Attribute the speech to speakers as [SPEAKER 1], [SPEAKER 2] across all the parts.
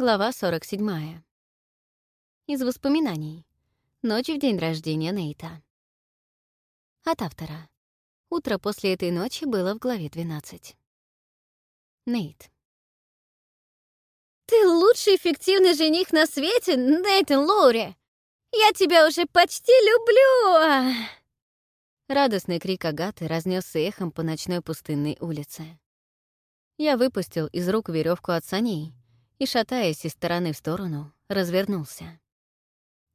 [SPEAKER 1] Глава 47. Из воспоминаний. Ночь в день рождения Нейта. От автора. Утро после этой ночи было в главе 12. Нейт.
[SPEAKER 2] «Ты лучший эффективный жених на свете, Нейтан Лоури! Я тебя уже почти люблю!»
[SPEAKER 1] Радостный крик Агаты разнесся эхом по ночной пустынной улице. Я выпустил из рук веревку от саней — и, шатаясь из стороны в сторону, развернулся.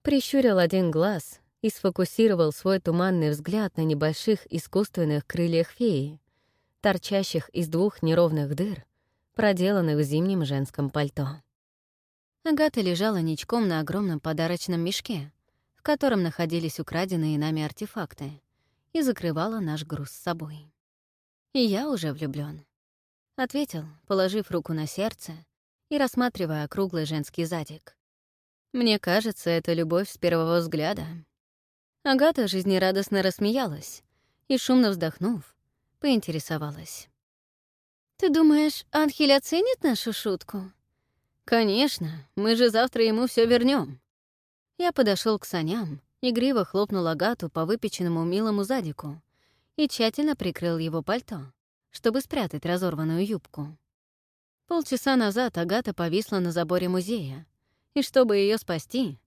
[SPEAKER 1] Прищурил один глаз и сфокусировал свой туманный взгляд на небольших искусственных крыльях феи, торчащих из двух неровных дыр, проделанных в зимнем женском пальто. Агата лежала ничком на огромном подарочном мешке, в котором находились украденные нами артефакты, и закрывала наш груз с собой. «И я уже влюблён», — ответил, положив руку на сердце и рассматривая круглый женский задик. Мне кажется, это любовь с первого взгляда. Агата жизнерадостно рассмеялась и, шумно вздохнув, поинтересовалась.
[SPEAKER 2] «Ты думаешь, Анхель оценит нашу шутку?»
[SPEAKER 1] «Конечно, мы же завтра ему все вернем. Я подошел к саням, игриво хлопнул Агату по выпеченному милому задику и тщательно прикрыл его пальто, чтобы спрятать разорванную юбку. Полчаса назад Агата повисла на заборе музея, и чтобы ее спасти,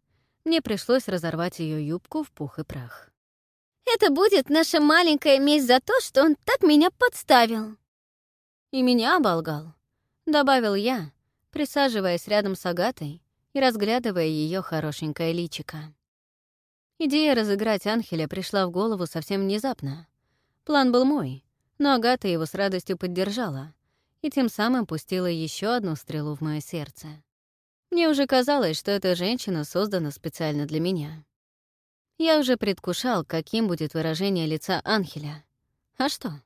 [SPEAKER 1] мне пришлось разорвать ее юбку в пух и прах.
[SPEAKER 2] «Это будет наша маленькая месть за то, что он так меня подставил!»
[SPEAKER 1] «И меня оболгал», — добавил я, присаживаясь рядом с Агатой и разглядывая ее хорошенькое личико. Идея разыграть Анхеля пришла в голову совсем внезапно. План был мой, но Агата его с радостью поддержала — и тем самым пустила еще одну стрелу в мое сердце. Мне уже казалось, что эта женщина создана специально для меня. Я уже предвкушал, каким будет выражение лица Анхеля. А что?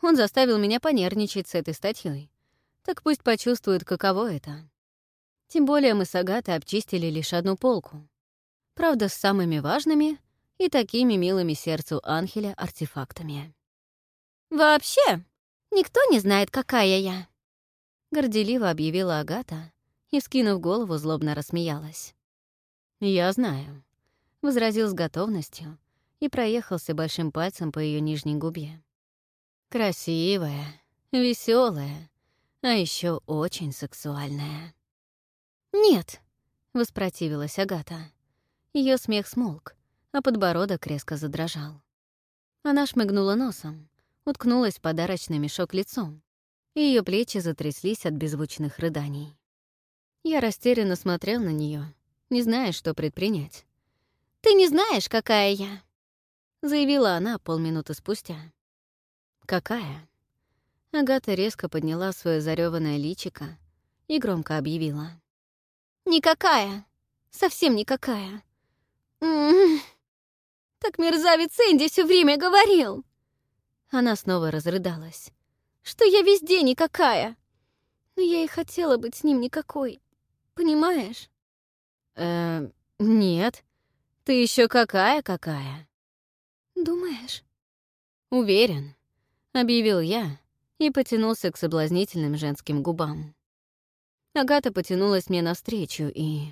[SPEAKER 1] Он заставил меня понервничать с этой статьей. Так пусть почувствует, каково это. Тем более мы с Агатой обчистили лишь одну полку. Правда, с самыми важными и такими милыми сердцу Анхеля артефактами.
[SPEAKER 2] «Вообще», Никто не знает, какая я!»
[SPEAKER 1] Горделиво объявила Агата и, скинув голову, злобно рассмеялась. «Я знаю», — возразил с готовностью и проехался большим пальцем по ее нижней губе. «Красивая, веселая, а еще очень сексуальная».
[SPEAKER 2] «Нет», —
[SPEAKER 1] воспротивилась Агата. Ее смех смолк, а подбородок резко задрожал. Она шмыгнула носом, уткнулась в подарочный мешок лицом, и ее плечи затряслись от беззвучных рыданий. Я растерянно смотрел на нее, не зная, что предпринять.
[SPEAKER 2] «Ты не знаешь, какая я!»
[SPEAKER 1] — заявила она полминуты спустя. «Какая?» Агата резко подняла свое зареванное личико и громко объявила.
[SPEAKER 2] «Никакая! Совсем никакая! М-м-м! Так мерзавец Энди все время говорил!»
[SPEAKER 1] Она снова разрыдалась.
[SPEAKER 2] «Что я везде никакая!» «Но я и хотела быть с ним никакой. Понимаешь?»
[SPEAKER 1] «Э, нет. Ты еще какая-какая?»
[SPEAKER 2] «Думаешь?»
[SPEAKER 1] «Уверен», — объявил я и потянулся к соблазнительным женским губам. Агата потянулась мне навстречу, и...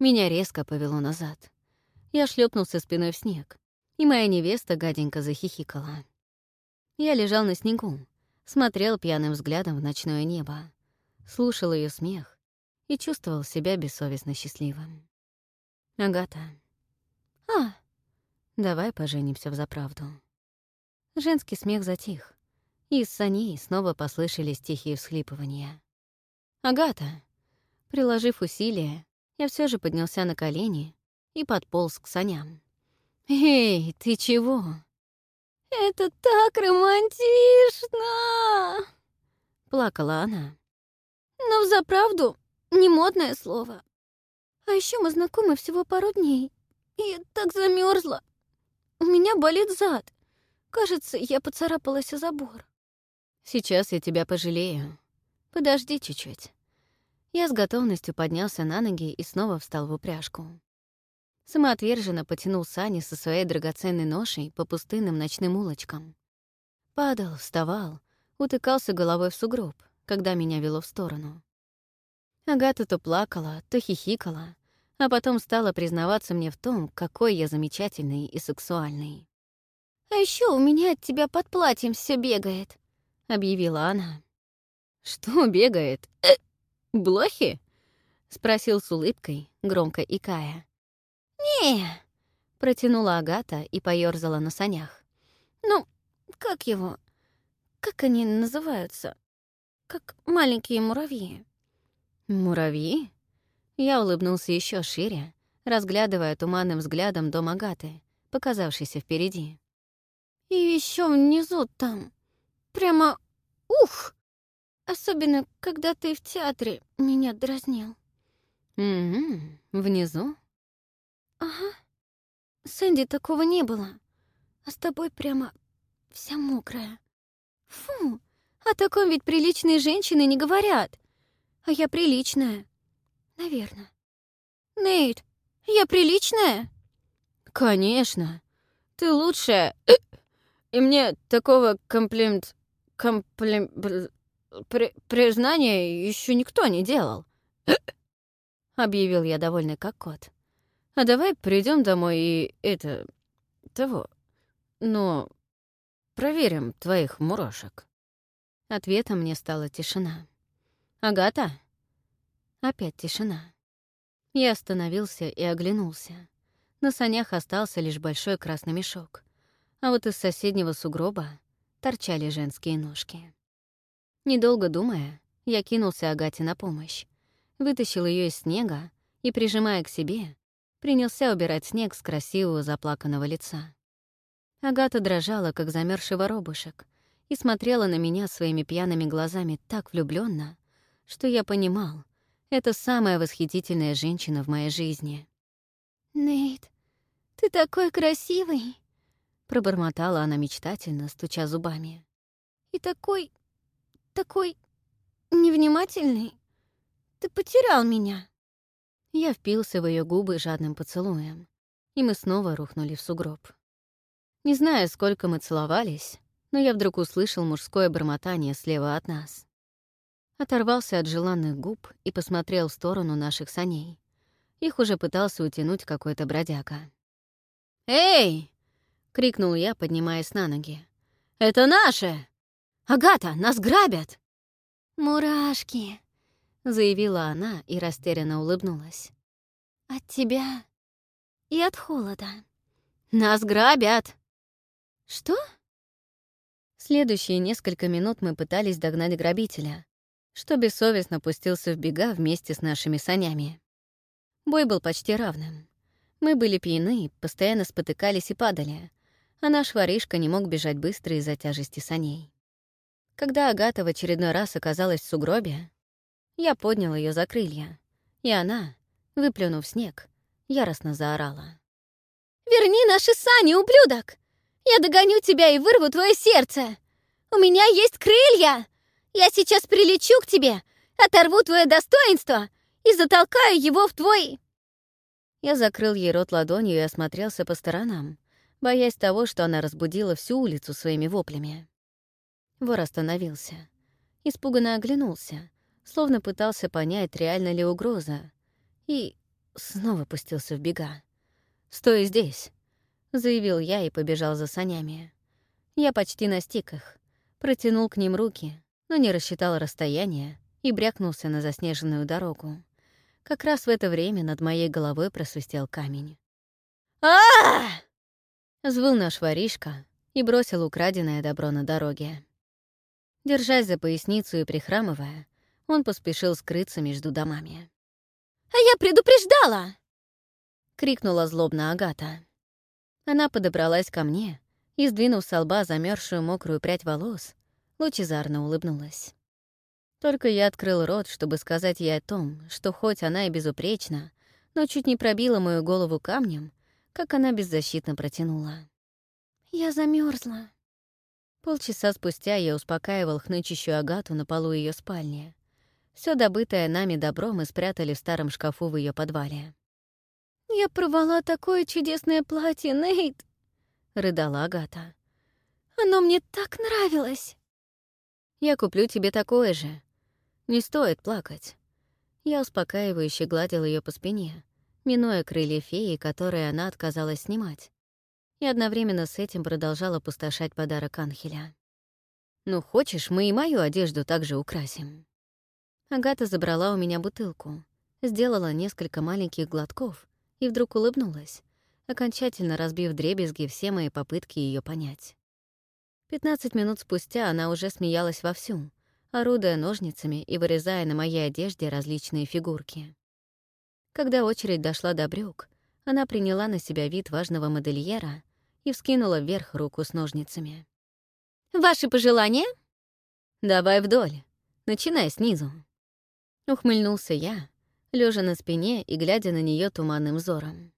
[SPEAKER 1] Меня резко повело назад. Я шлепнулся спиной в снег, и моя невеста гаденько захихикала. Я лежал на снегу, смотрел пьяным взглядом в ночное небо, слушал ее смех и чувствовал себя бессовестно счастливым. Агата.
[SPEAKER 2] «А,
[SPEAKER 1] давай поженимся взаправду». Женский смех затих, и из саней снова послышались тихие всхлипывания. «Агата!» Приложив усилие, я все же поднялся на колени и подполз к саням. «Эй, ты чего?»
[SPEAKER 2] «Это так романтично!»
[SPEAKER 1] Плакала она.
[SPEAKER 2] «Но взаправду не модное слово. А еще мы знакомы всего пару дней. И я так замерзла. У меня болит зад. Кажется, я поцарапалась о забор».
[SPEAKER 1] «Сейчас я тебя пожалею. Подожди чуть-чуть». Я с готовностью поднялся на ноги и снова встал в упряжку самоотверженно потянул сани со своей драгоценной ношей по пустынным ночным улочкам. Падал, вставал, утыкался головой в сугроб, когда меня вело в сторону. Агата то плакала, то хихикала, а потом стала признаваться мне в том, какой я замечательный и сексуальный.
[SPEAKER 2] «А еще у меня от тебя под платьем все бегает», —
[SPEAKER 1] объявила она. «Что бегает? Э, блохи?» — спросил с улыбкой, громко икая
[SPEAKER 2] не
[SPEAKER 1] протянула Агата и поерзала на санях.
[SPEAKER 2] «Ну, как его? Как они называются? Как маленькие муравьи?»
[SPEAKER 1] «Муравьи?» Я улыбнулся еще шире, разглядывая туманным взглядом дом Агаты, показавшийся впереди.
[SPEAKER 2] «И еще внизу там. Прямо... Ух! Особенно, когда ты в театре меня дразнил».
[SPEAKER 1] «Угу, внизу?»
[SPEAKER 2] Сэнди, такого не было. А с тобой прямо вся мокрая. Фу, о таком ведь приличные женщины не говорят. А я приличная. Наверное. Нейт, я приличная?
[SPEAKER 1] Конечно. Ты лучшая. И мне такого комплимент... комплим... При... признания еще никто не делал. Объявил я довольный как кот. А давай придем домой и это... того. Но проверим твоих мурашек. Ответом мне стала тишина. «Агата?» Опять тишина. Я остановился и оглянулся. На санях остался лишь большой красный мешок, а вот из соседнего сугроба торчали женские ножки. Недолго думая, я кинулся Агате на помощь, вытащил ее из снега и, прижимая к себе, принялся убирать снег с красивого заплаканного лица. Агата дрожала, как замерзший воробушек, и смотрела на меня своими пьяными глазами так влюбленно, что я понимал, это самая восхитительная женщина в моей жизни.
[SPEAKER 2] «Нейт, ты такой красивый!»
[SPEAKER 1] Пробормотала она мечтательно, стуча зубами.
[SPEAKER 2] «И такой... такой... невнимательный. Ты потерял меня!»
[SPEAKER 1] Я впился в ее губы жадным поцелуем, и мы снова рухнули в сугроб. Не знаю, сколько мы целовались, но я вдруг услышал мужское бормотание слева от нас. Оторвался от желанных губ и посмотрел в сторону наших саней. Их уже пытался утянуть какой-то бродяга. «Эй!» — крикнул я, поднимаясь на ноги. «Это наше! Агата, нас грабят!»
[SPEAKER 2] «Мурашки!» заявила она и растерянно улыбнулась. «От тебя и от холода.
[SPEAKER 1] Нас грабят!»
[SPEAKER 2] «Что?»
[SPEAKER 1] Следующие несколько минут мы пытались догнать грабителя, что бессовестно пустился в бега вместе с нашими санями. Бой был почти равным. Мы были пьяны, постоянно спотыкались и падали, а наш воришка не мог бежать быстро из-за тяжести саней. Когда Агата в очередной раз оказалась в сугробе, я поднял ее за крылья, и она, выплюнув снег, яростно заорала.
[SPEAKER 2] «Верни наши сани, ублюдок! Я догоню тебя и вырву твое сердце! У меня есть крылья! Я сейчас прилечу к тебе, оторву твое достоинство и затолкаю его в твой...»
[SPEAKER 1] Я закрыл ей рот ладонью и осмотрелся по сторонам, боясь того, что она разбудила всю улицу своими воплями. Вор остановился. Испуганно оглянулся, словно пытался понять, реально ли угроза, и снова пустился в бега. «Стой здесь!» — заявил я и побежал за санями. Я почти настиг их, протянул к ним руки, но не рассчитал расстояние и брякнулся на заснеженную дорогу. Как раз в это время над моей головой просвистел камень. а Звыл наш воришка и бросил украденное добро на дороге. Держась за поясницу и прихрамывая, он поспешил скрыться между домами.
[SPEAKER 2] «А я предупреждала!»
[SPEAKER 1] — крикнула злобно Агата. Она подобралась ко мне и, сдвинув со лба замерзшую мокрую прядь волос, лучезарно улыбнулась. Только я открыл рот, чтобы сказать ей о том, что хоть она и безупречна, но чуть не пробила мою голову камнем, как она беззащитно протянула.
[SPEAKER 2] «Я замерзла.
[SPEAKER 1] Полчаса спустя я успокаивал хнычущую Агату на полу ее спальни, все добытое нами добро мы спрятали в старом шкафу в ее подвале.
[SPEAKER 2] «Я порвала такое чудесное платье, Нейт!»
[SPEAKER 1] — рыдала Агата.
[SPEAKER 2] «Оно мне так нравилось!»
[SPEAKER 1] «Я куплю тебе такое же. Не стоит плакать». Я успокаивающе гладил ее по спине, минуя крылья феи, которые она отказалась снимать, и одновременно с этим продолжала пустошать подарок Анхеля. «Ну, хочешь, мы и мою одежду также украсим». Агата забрала у меня бутылку, сделала несколько маленьких глотков и вдруг улыбнулась, окончательно разбив дребезги все мои попытки ее понять. Пятнадцать минут спустя она уже смеялась вовсю, орудуя ножницами и вырезая на моей одежде различные фигурки. Когда очередь дошла до брюк, она приняла на себя вид важного модельера и вскинула вверх руку с ножницами.
[SPEAKER 2] «Ваши пожелания?»
[SPEAKER 1] «Давай вдоль. Начинай снизу», Ухмыльнулся я, лежа на спине и глядя на нее туманным взором.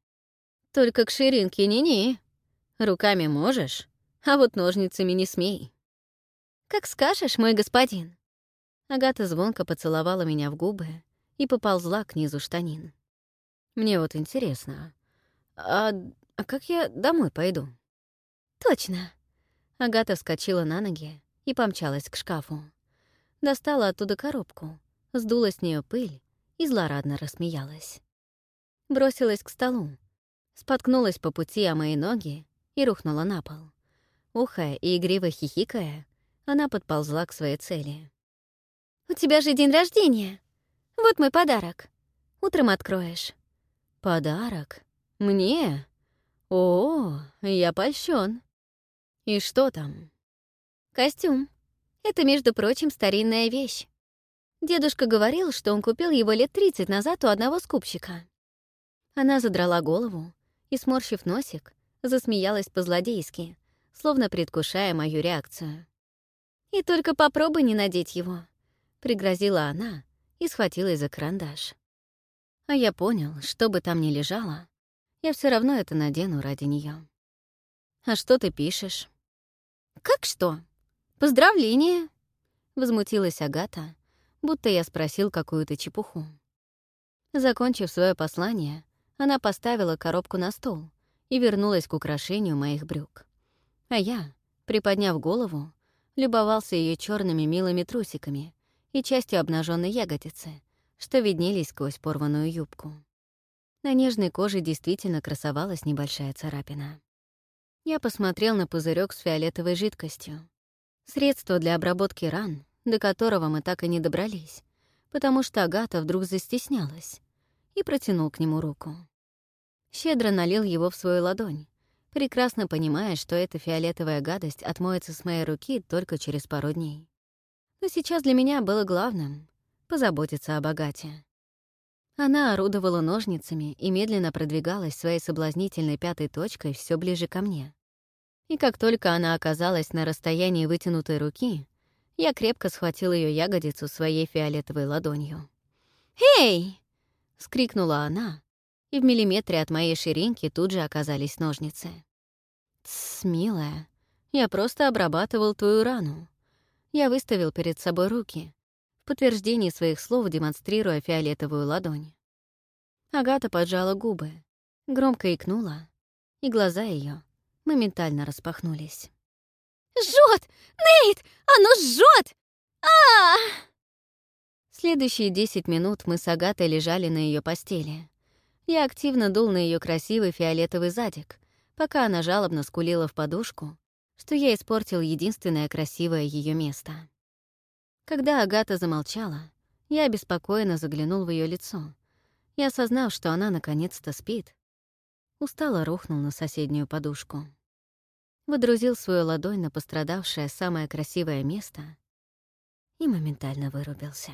[SPEAKER 1] «Только к ширинке не-не. Руками можешь, а вот ножницами не смей».
[SPEAKER 2] «Как скажешь, мой господин».
[SPEAKER 1] Агата звонко поцеловала меня в губы и поползла к низу штанин. «Мне вот интересно, а, а как я домой пойду?»
[SPEAKER 2] «Точно».
[SPEAKER 1] Агата вскочила на ноги и помчалась к шкафу. Достала оттуда коробку, сдула с нее пыль и злорадно рассмеялась. Бросилась к столу, споткнулась по пути о мои ноги и рухнула на пол. Ухая и игриво хихикая, она подползла к своей цели.
[SPEAKER 2] «У тебя же день рождения! Вот мой подарок. Утром откроешь».
[SPEAKER 1] «Подарок? Мне? О, я польщен. И что там?»
[SPEAKER 2] «Костюм. Это, между прочим, старинная вещь. Дедушка говорил, что он купил его лет 30 назад у одного скупщика.
[SPEAKER 1] Она задрала голову и, сморщив носик, засмеялась по-злодейски, словно предвкушая мою реакцию.
[SPEAKER 2] «И только попробуй не надеть его», — пригрозила она и схватила за карандаш.
[SPEAKER 1] А я понял, что бы там ни лежало, я все равно это надену ради нее. «А что ты пишешь?»
[SPEAKER 2] «Как что? Поздравление!»
[SPEAKER 1] — возмутилась Агата, будто я спросил какую-то чепуху. Закончив свое послание, она поставила коробку на стол и вернулась к украшению моих брюк. А я, приподняв голову, любовался ее черными милыми трусиками и частью обнаженной ягодицы, что виднелись сквозь порванную юбку. На нежной коже действительно красовалась небольшая царапина. Я посмотрел на пузырек с фиолетовой жидкостью. Средство для обработки ран, до которого мы так и не добрались, потому что Агата вдруг застеснялась и протянул к нему руку. Щедро налил его в свою ладонь, прекрасно понимая, что эта фиолетовая гадость отмоется с моей руки только через пару дней. Но сейчас для меня было главным — позаботиться о богате. Она орудовала ножницами и медленно продвигалась своей соблазнительной пятой точкой все ближе ко мне. И как только она оказалась на расстоянии вытянутой руки — я крепко схватил ее ягодицу своей фиолетовой ладонью.
[SPEAKER 2] «Эй!» — скрикнула она, и в миллиметре от моей ширинки тут же оказались ножницы.
[SPEAKER 1] «Тсс, милая, я просто обрабатывал твою рану». Я выставил перед собой руки, в подтверждении своих слов демонстрируя фиолетовую ладонь. Агата поджала губы, громко икнула, и глаза ее моментально распахнулись.
[SPEAKER 2] Жжет! Нейт! Оно жжет! А,
[SPEAKER 1] Следующие десять минут мы с Агатой лежали на ее постели. Я активно дул на ее красивый фиолетовый задик, пока она жалобно скулила в подушку, что я испортил единственное красивое ее место. Когда Агата замолчала, я обеспокоенно заглянул в ее лицо и, осознал, что она наконец-то спит, устало рухнул на соседнюю подушку водрузил свою ладонь на пострадавшее самое красивое место и моментально вырубился.